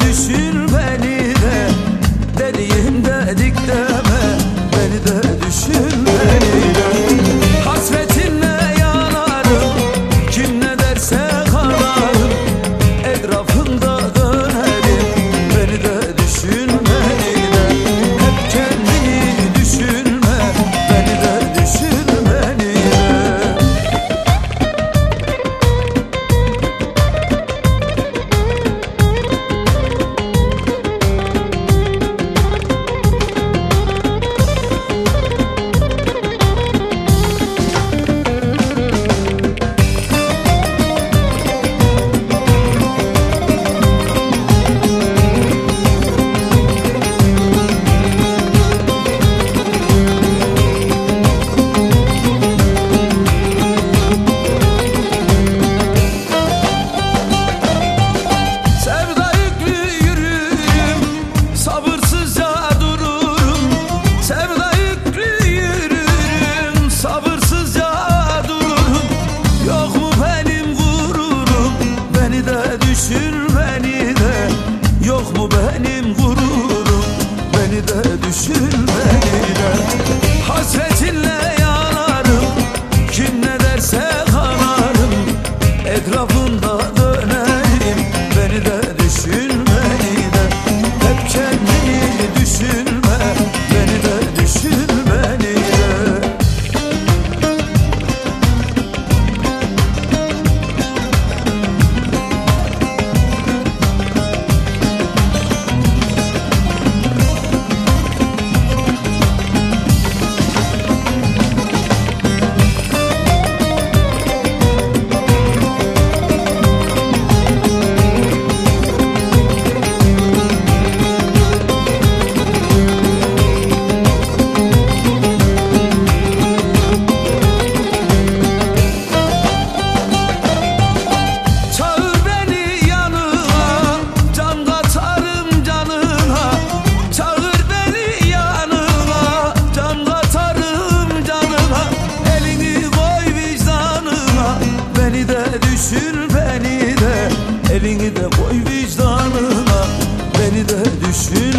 düşür beni de. Dediğim dedik deme Beni de düşür beni de düşür beni de. Elini de koy vicdanına Beni de düşür